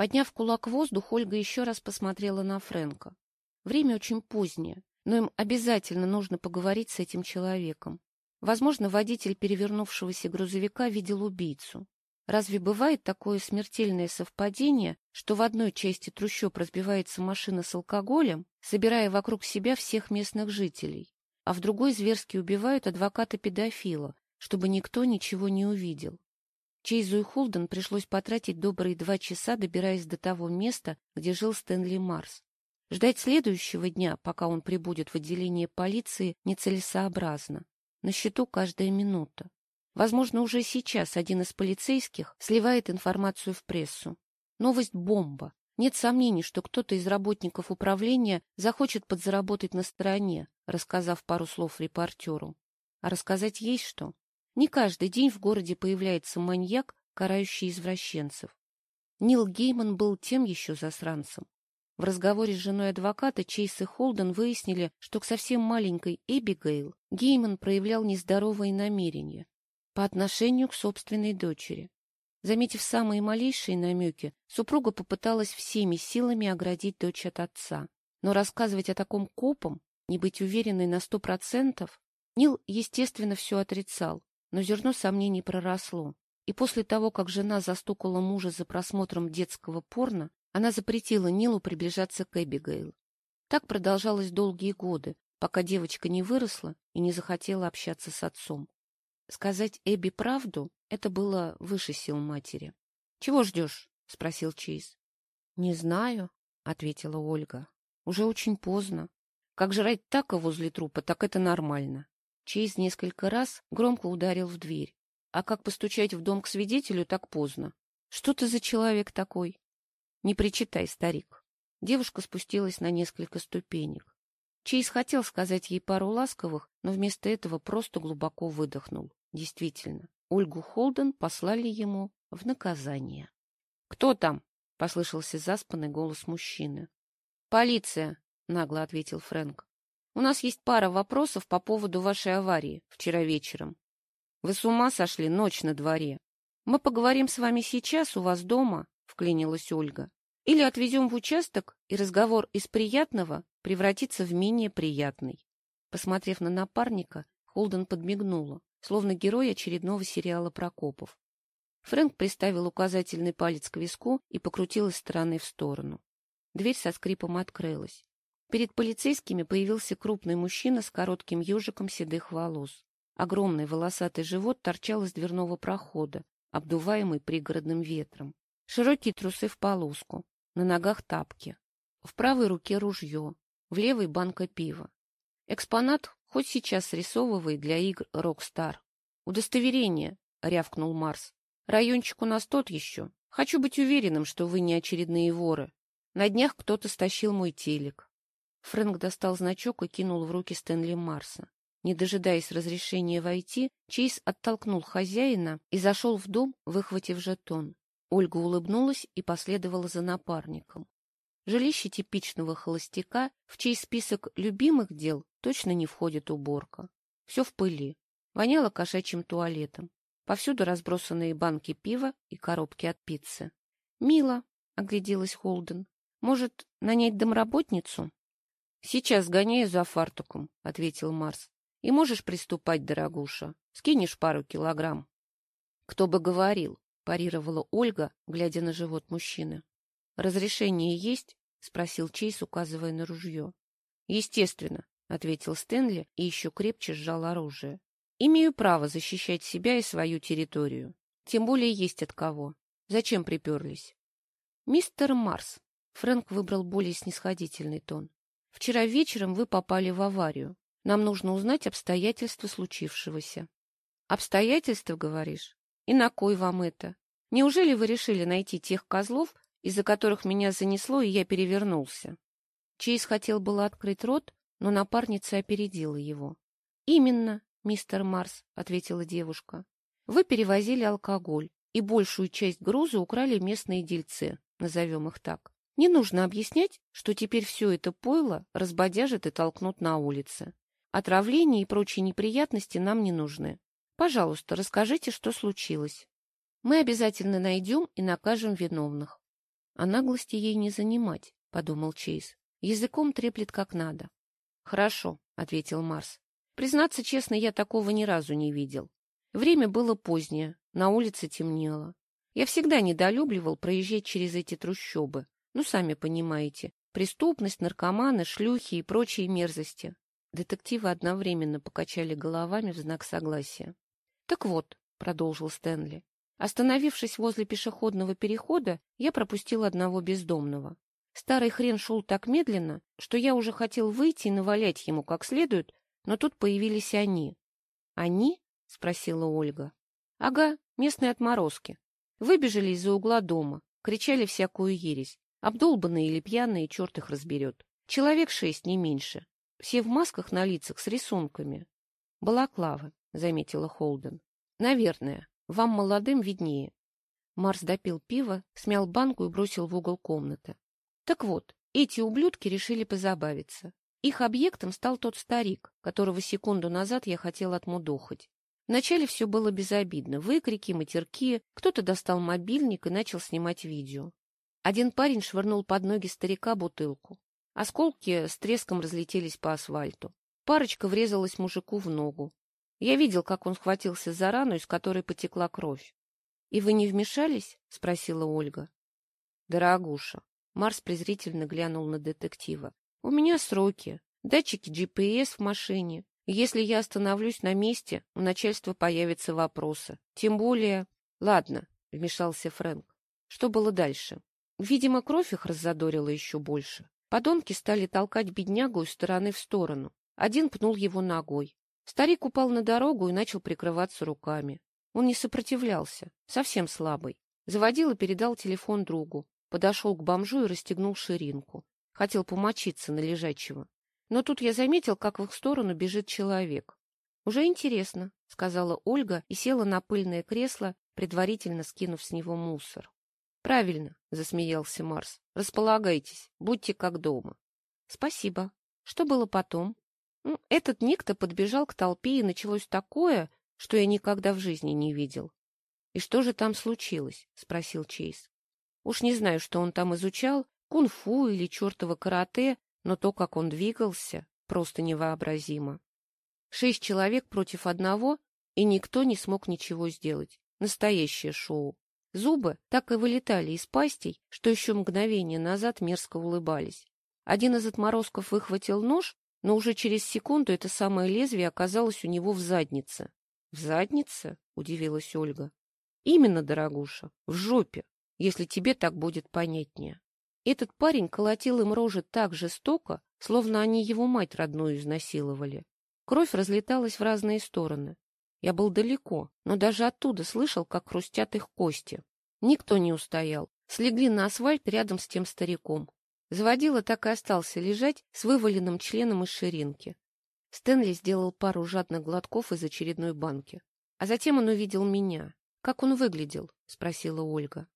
Подняв кулак в воздух, Ольга еще раз посмотрела на Фрэнка. Время очень позднее, но им обязательно нужно поговорить с этим человеком. Возможно, водитель перевернувшегося грузовика видел убийцу. Разве бывает такое смертельное совпадение, что в одной части трущоб разбивается машина с алкоголем, собирая вокруг себя всех местных жителей, а в другой зверски убивают адвоката-педофила, чтобы никто ничего не увидел? Чейзу и Холден пришлось потратить добрые два часа, добираясь до того места, где жил Стэнли Марс. Ждать следующего дня, пока он прибудет в отделение полиции, нецелесообразно. На счету каждая минута. Возможно, уже сейчас один из полицейских сливает информацию в прессу. Новость – бомба. Нет сомнений, что кто-то из работников управления захочет подзаработать на стороне, рассказав пару слов репортеру. А рассказать есть что? Не каждый день в городе появляется маньяк, карающий извращенцев. Нил Гейман был тем еще засранцем. В разговоре с женой адвоката Чейз и Холден выяснили, что к совсем маленькой Эбигейл Гейман проявлял нездоровые намерения по отношению к собственной дочери. Заметив самые малейшие намеки, супруга попыталась всеми силами оградить дочь от отца. Но рассказывать о таком копом, не быть уверенной на сто процентов, Нил, естественно, все отрицал, но зерно сомнений проросло. И после того, как жена застукала мужа за просмотром детского порно, она запретила Нилу приближаться к Эбигейл. Так продолжалось долгие годы, пока девочка не выросла и не захотела общаться с отцом. Сказать Эбби правду — это было выше сил матери. — Чего ждешь? — спросил Чейз. — Не знаю, — ответила Ольга. — Уже очень поздно. Как жрать тако возле трупа, так это нормально. Чейз несколько раз громко ударил в дверь. А как постучать в дом к свидетелю так поздно? Что ты за человек такой? Не причитай, старик. Девушка спустилась на несколько ступенек. Чейз хотел сказать ей пару ласковых, но вместо этого просто глубоко выдохнул. Действительно, Ольгу Холден послали ему в наказание. — Кто там? — послышался заспанный голос мужчины. — Полиция, — нагло ответил Фрэнк. У нас есть пара вопросов по поводу вашей аварии вчера вечером. Вы с ума сошли, ночь на дворе. Мы поговорим с вами сейчас у вас дома, — вклинилась Ольга. Или отвезем в участок, и разговор из приятного превратится в менее приятный. Посмотрев на напарника, Холден подмигнула, словно герой очередного сериала про копов. Фрэнк приставил указательный палец к виску и покрутил из стороны в сторону. Дверь со скрипом открылась. Перед полицейскими появился крупный мужчина с коротким ежиком седых волос. Огромный волосатый живот торчал из дверного прохода, обдуваемый пригородным ветром. Широкие трусы в полоску, на ногах тапки. В правой руке ружье, в левой банка пива. Экспонат хоть сейчас срисовывай для игр «Rockstar». «Удостоверение», — рявкнул Марс. «Райончик у нас тот еще. Хочу быть уверенным, что вы не очередные воры. На днях кто-то стащил мой телек. Фрэнк достал значок и кинул в руки Стэнли Марса. Не дожидаясь разрешения войти, Чейз оттолкнул хозяина и зашел в дом, выхватив жетон. Ольга улыбнулась и последовала за напарником. Жилище типичного холостяка, в чей список любимых дел точно не входит уборка. Все в пыли, воняло кошачьим туалетом. Повсюду разбросанные банки пива и коробки от пиццы. «Мило», — огляделась Холден. «Может, нанять домработницу?» — Сейчас гоняю за фартуком, — ответил Марс. — И можешь приступать, дорогуша. Скинешь пару килограмм. — Кто бы говорил, — парировала Ольга, глядя на живот мужчины. — Разрешение есть? — спросил Чейз, указывая на ружье. — Естественно, — ответил Стэнли и еще крепче сжал оружие. — Имею право защищать себя и свою территорию. Тем более есть от кого. Зачем приперлись? — Мистер Марс. Фрэнк выбрал более снисходительный тон. Вчера вечером вы попали в аварию. Нам нужно узнать обстоятельства случившегося. Обстоятельства, говоришь? И на кой вам это? Неужели вы решили найти тех козлов, из-за которых меня занесло, и я перевернулся? Чейз хотел было открыть рот, но напарница опередила его. — Именно, мистер Марс, — ответила девушка. — Вы перевозили алкоголь, и большую часть груза украли местные дельцы, назовем их так. Не нужно объяснять, что теперь все это пойло разбодяжит и толкнут на улице. Отравление и прочие неприятности нам не нужны. Пожалуйста, расскажите, что случилось. Мы обязательно найдем и накажем виновных. А наглости ей не занимать, — подумал Чейз. Языком треплет как надо. — Хорошо, — ответил Марс. — Признаться честно, я такого ни разу не видел. Время было позднее, на улице темнело. Я всегда недолюбливал проезжать через эти трущобы. Ну, сами понимаете, преступность, наркоманы, шлюхи и прочие мерзости. Детективы одновременно покачали головами в знак согласия. — Так вот, — продолжил Стэнли, — остановившись возле пешеходного перехода, я пропустил одного бездомного. Старый хрен шел так медленно, что я уже хотел выйти и навалять ему как следует, но тут появились они. — Они? — спросила Ольга. — Ага, местные отморозки. Выбежали из-за угла дома, кричали всякую ересь. Обдолбанные или пьяные, черт их разберет. Человек шесть, не меньше. Все в масках на лицах с рисунками. — Балаклавы, — заметила Холден. — Наверное. Вам, молодым, виднее. Марс допил пиво, смял банку и бросил в угол комнаты. Так вот, эти ублюдки решили позабавиться. Их объектом стал тот старик, которого секунду назад я хотел отмудохать. Вначале все было безобидно. Выкрики, матерки, кто-то достал мобильник и начал снимать видео. Один парень швырнул под ноги старика бутылку. Осколки с треском разлетелись по асфальту. Парочка врезалась мужику в ногу. Я видел, как он схватился за рану, из которой потекла кровь. — И вы не вмешались? — спросила Ольга. — Дорогуша. Марс презрительно глянул на детектива. — У меня сроки. Датчики GPS в машине. Если я остановлюсь на месте, у начальства появятся вопросы. Тем более... — Ладно, — вмешался Фрэнк. Что было дальше? Видимо, кровь их раззадорила еще больше. Подонки стали толкать беднягу из стороны в сторону. Один пнул его ногой. Старик упал на дорогу и начал прикрываться руками. Он не сопротивлялся, совсем слабый. Заводил и передал телефон другу. Подошел к бомжу и расстегнул ширинку. Хотел помочиться на лежачего. Но тут я заметил, как в их сторону бежит человек. — Уже интересно, — сказала Ольга и села на пыльное кресло, предварительно скинув с него мусор. — Правильно, — засмеялся Марс. — Располагайтесь, будьте как дома. — Спасибо. Что было потом? Ну, этот некто подбежал к толпе, и началось такое, что я никогда в жизни не видел. — И что же там случилось? — спросил Чейз. — Уж не знаю, что он там изучал, кунг-фу или чертово карате, но то, как он двигался, просто невообразимо. Шесть человек против одного, и никто не смог ничего сделать. Настоящее шоу. Зубы так и вылетали из пастей, что еще мгновение назад мерзко улыбались. Один из отморозков выхватил нож, но уже через секунду это самое лезвие оказалось у него в заднице. — В заднице? — удивилась Ольга. — Именно, дорогуша, в жопе, если тебе так будет понятнее. Этот парень колотил им рожи так жестоко, словно они его мать родную изнасиловали. Кровь разлеталась в разные стороны. Я был далеко, но даже оттуда слышал, как хрустят их кости. Никто не устоял. Слегли на асфальт рядом с тем стариком. Заводила так и остался лежать с вываленным членом из ширинки. Стэнли сделал пару жадных глотков из очередной банки. А затем он увидел меня. — Как он выглядел? — спросила Ольга.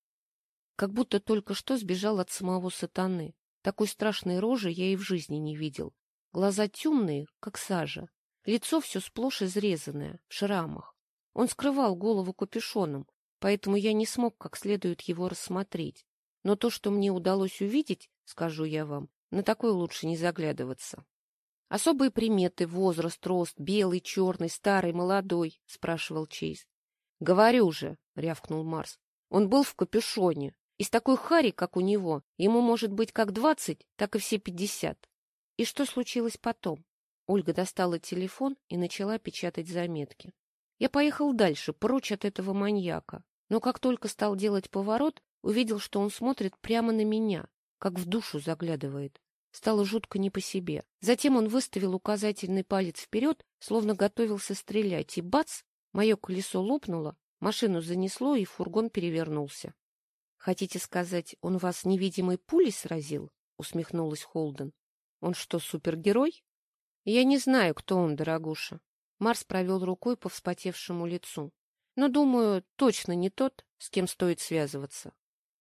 Как будто только что сбежал от самого сатаны. Такой страшной рожи я и в жизни не видел. Глаза темные, как сажа. Лицо все сплошь изрезанное, в шрамах. Он скрывал голову капюшоном, поэтому я не смог как следует его рассмотреть. Но то, что мне удалось увидеть, скажу я вам, на такое лучше не заглядываться. — Особые приметы, возраст, рост, белый, черный, старый, молодой? — спрашивал Чейз. — Говорю же, — рявкнул Марс. Он был в капюшоне, из такой хари, как у него, ему может быть как двадцать, так и все пятьдесят. И что случилось потом? Ольга достала телефон и начала печатать заметки. Я поехал дальше, прочь от этого маньяка. Но как только стал делать поворот, увидел, что он смотрит прямо на меня, как в душу заглядывает. Стало жутко не по себе. Затем он выставил указательный палец вперед, словно готовился стрелять, и бац! Мое колесо лопнуло, машину занесло, и фургон перевернулся. Хотите сказать, он вас невидимой пулей сразил? усмехнулась Холден. Он что, супергерой? Я не знаю, кто он, дорогуша. Марс провел рукой по вспотевшему лицу. Но, думаю, точно не тот, с кем стоит связываться.